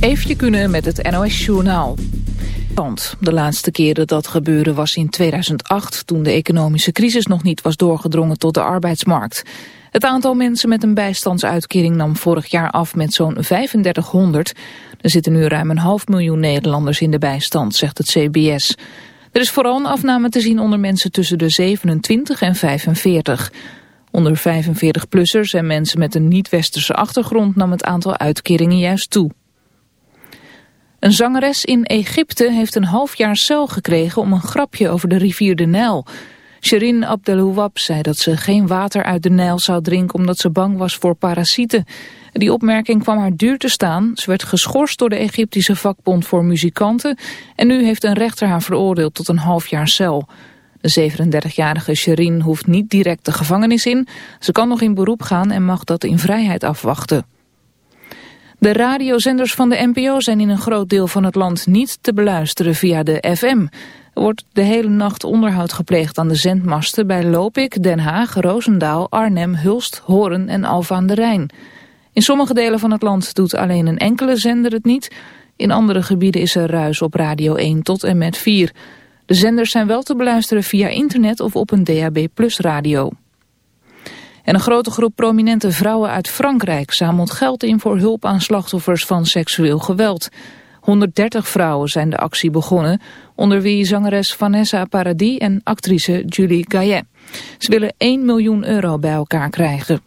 Eefje kunnen met het NOS Journaal. De laatste keer dat dat gebeurde was in 2008... toen de economische crisis nog niet was doorgedrongen tot de arbeidsmarkt. Het aantal mensen met een bijstandsuitkering nam vorig jaar af met zo'n 3500. Er zitten nu ruim een half miljoen Nederlanders in de bijstand, zegt het CBS. Er is vooral een afname te zien onder mensen tussen de 27 en 45. Onder 45-plussers en mensen met een niet-westerse achtergrond nam het aantal uitkeringen juist toe. Een zangeres in Egypte heeft een half jaar cel gekregen om een grapje over de rivier de Nijl. Shirin Abdelouab zei dat ze geen water uit de Nijl zou drinken omdat ze bang was voor parasieten. Die opmerking kwam haar duur te staan. Ze werd geschorst door de Egyptische vakbond voor muzikanten en nu heeft een rechter haar veroordeeld tot een half jaar cel. De 37-jarige Shirin hoeft niet direct de gevangenis in. Ze kan nog in beroep gaan en mag dat in vrijheid afwachten. De radiozenders van de NPO zijn in een groot deel van het land niet te beluisteren via de FM. Er wordt de hele nacht onderhoud gepleegd aan de zendmasten bij Lopik, Den Haag, Roosendaal, Arnhem, Hulst, Horen en Alphen aan de Rijn. In sommige delen van het land doet alleen een enkele zender het niet. In andere gebieden is er ruis op Radio 1 tot en met 4. De zenders zijn wel te beluisteren via internet of op een DAB Plus radio. En een grote groep prominente vrouwen uit Frankrijk zamelt geld in voor hulp aan slachtoffers van seksueel geweld. 130 vrouwen zijn de actie begonnen, onder wie zangeres Vanessa Paradis en actrice Julie Gayet. Ze willen 1 miljoen euro bij elkaar krijgen.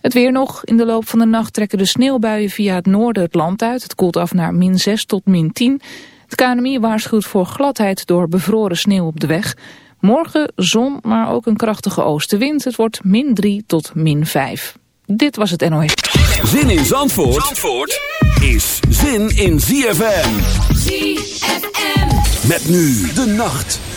Het weer nog. In de loop van de nacht trekken de sneeuwbuien via het noorden het land uit. Het koelt af naar min 6 tot min 10. Het KNMI waarschuwt voor gladheid door bevroren sneeuw op de weg. Morgen zon, maar ook een krachtige oostenwind. Het wordt min 3 tot min 5. Dit was het NOS. Zin in Zandvoort, Zandvoort is zin in ZFM. ZFM. Met nu de nacht.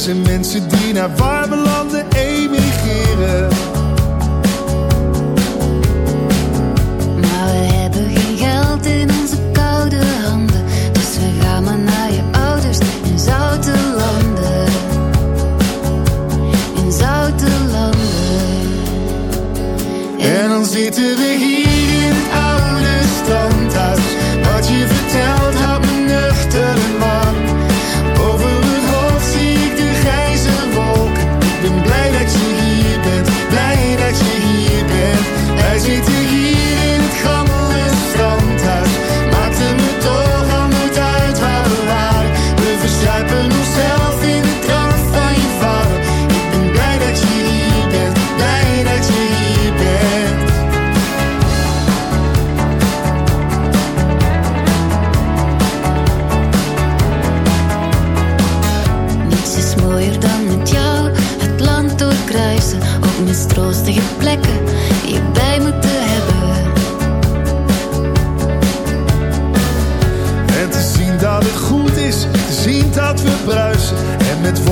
zijn mensen die naar waar belanden.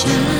shine.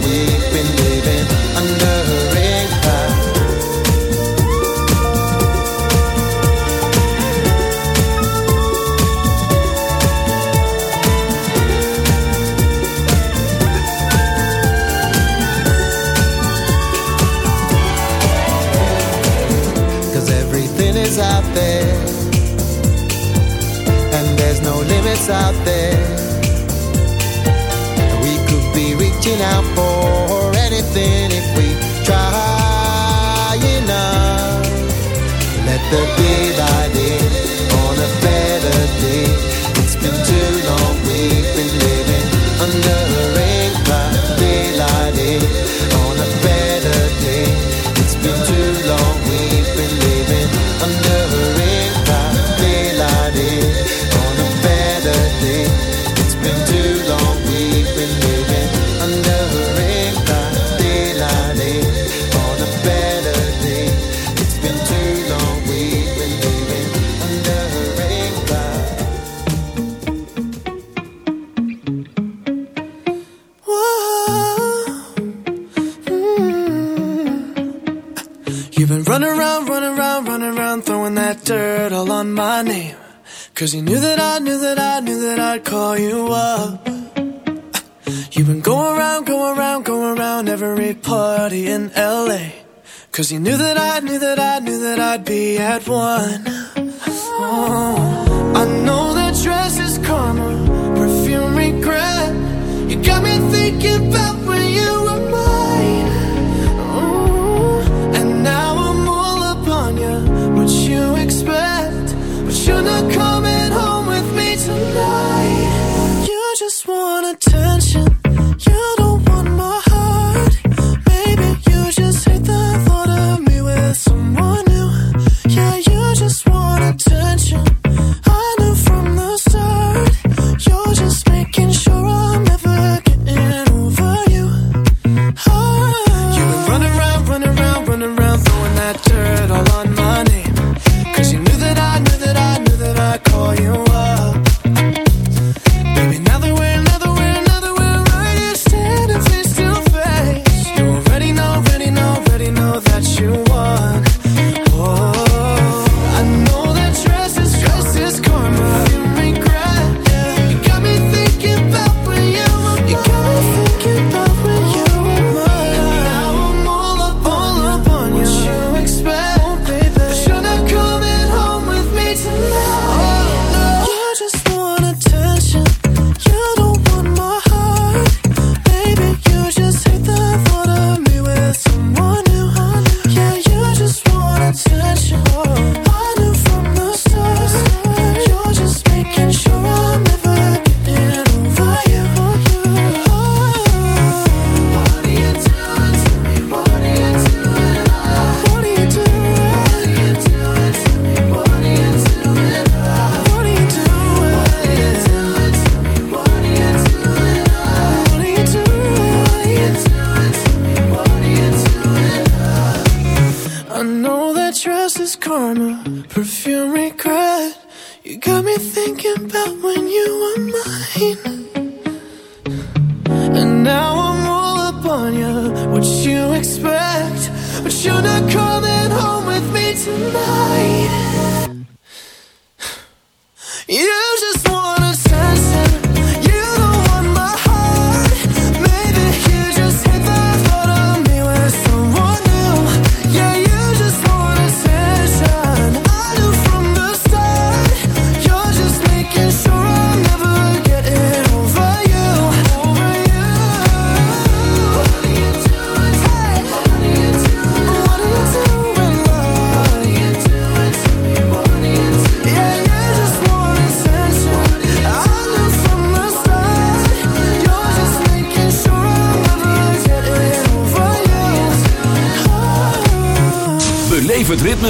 should've come coming home with me tonight.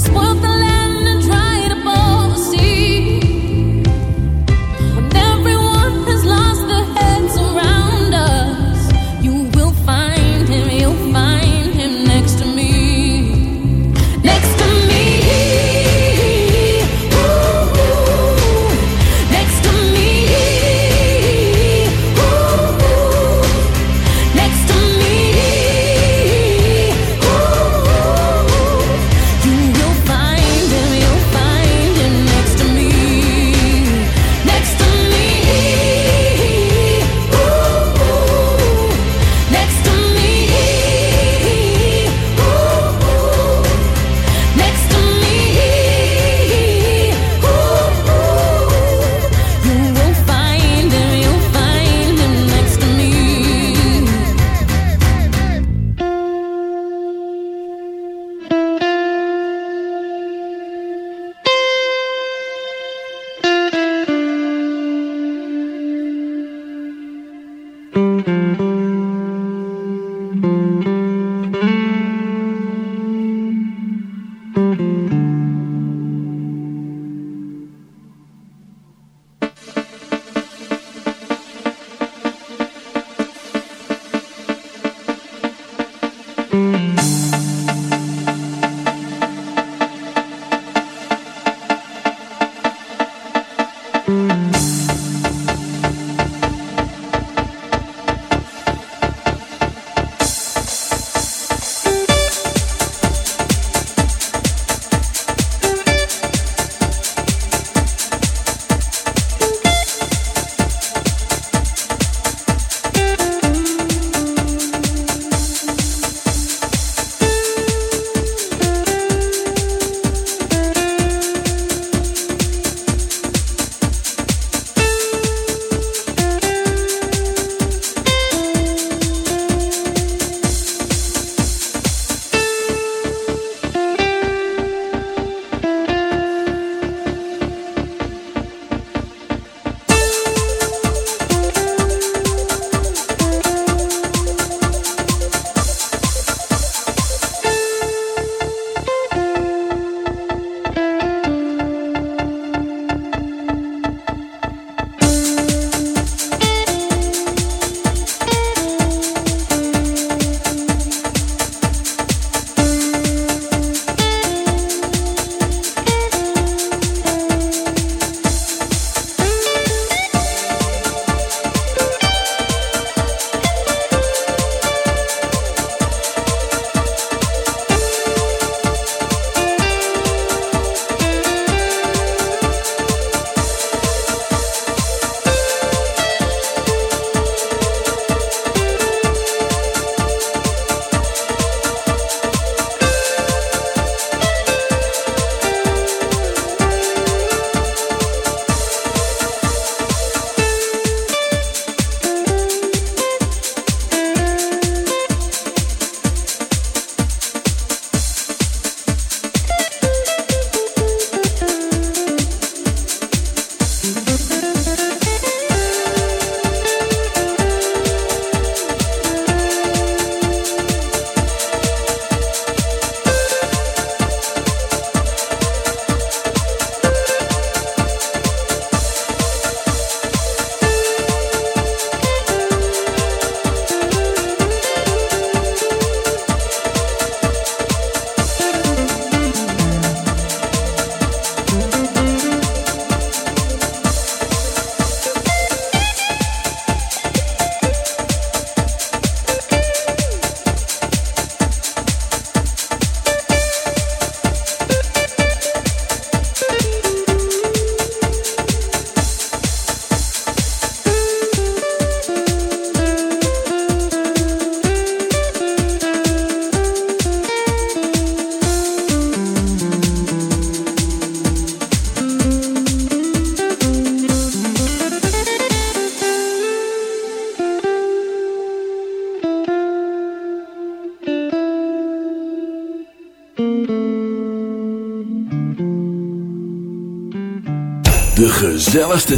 always want the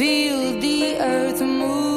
feel the earth move.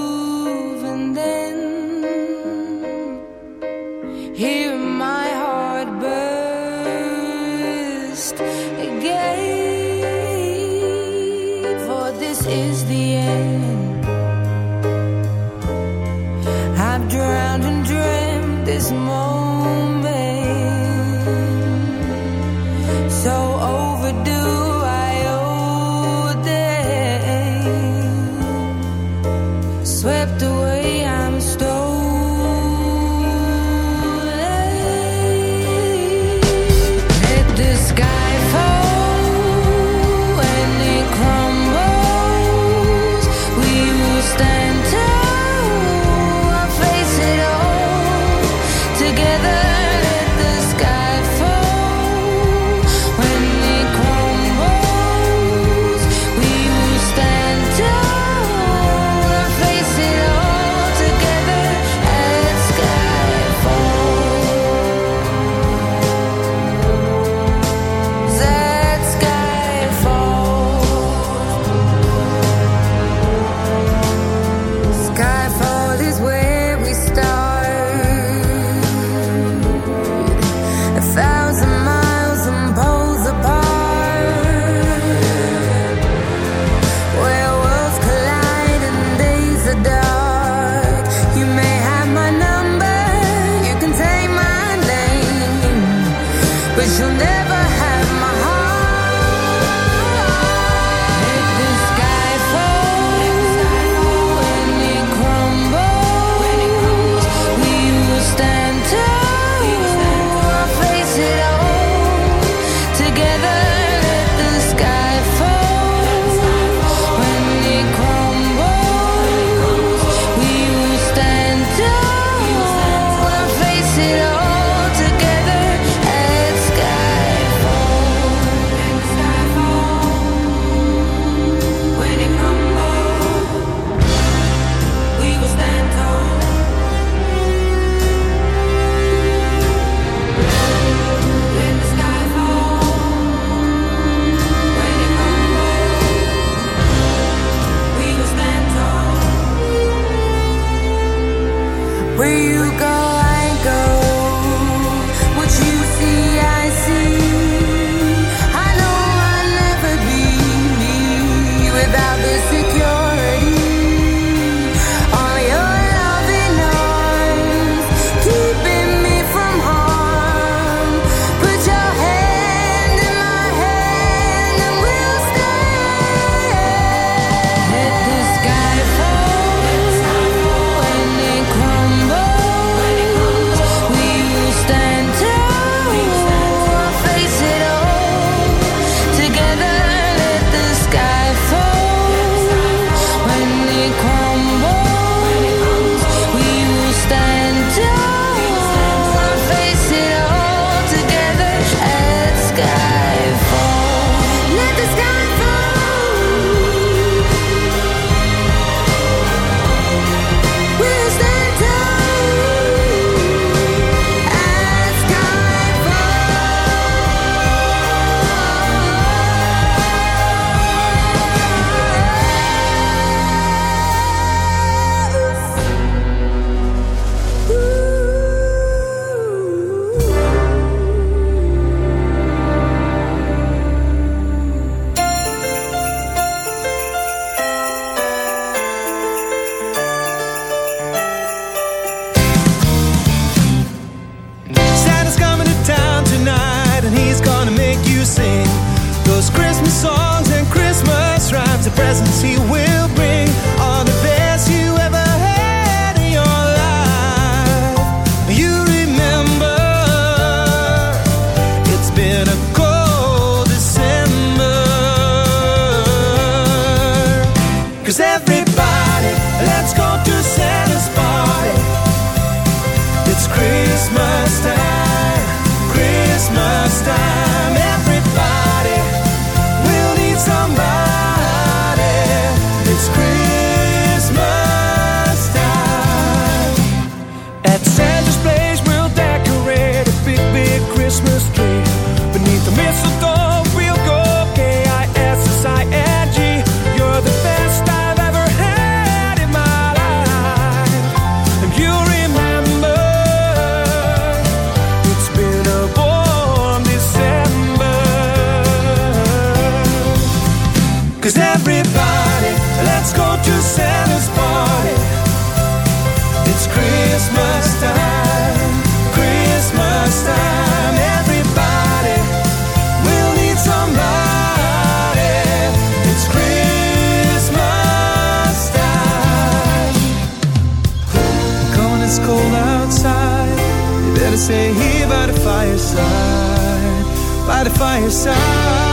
Better stay here by the fireside, by the fireside.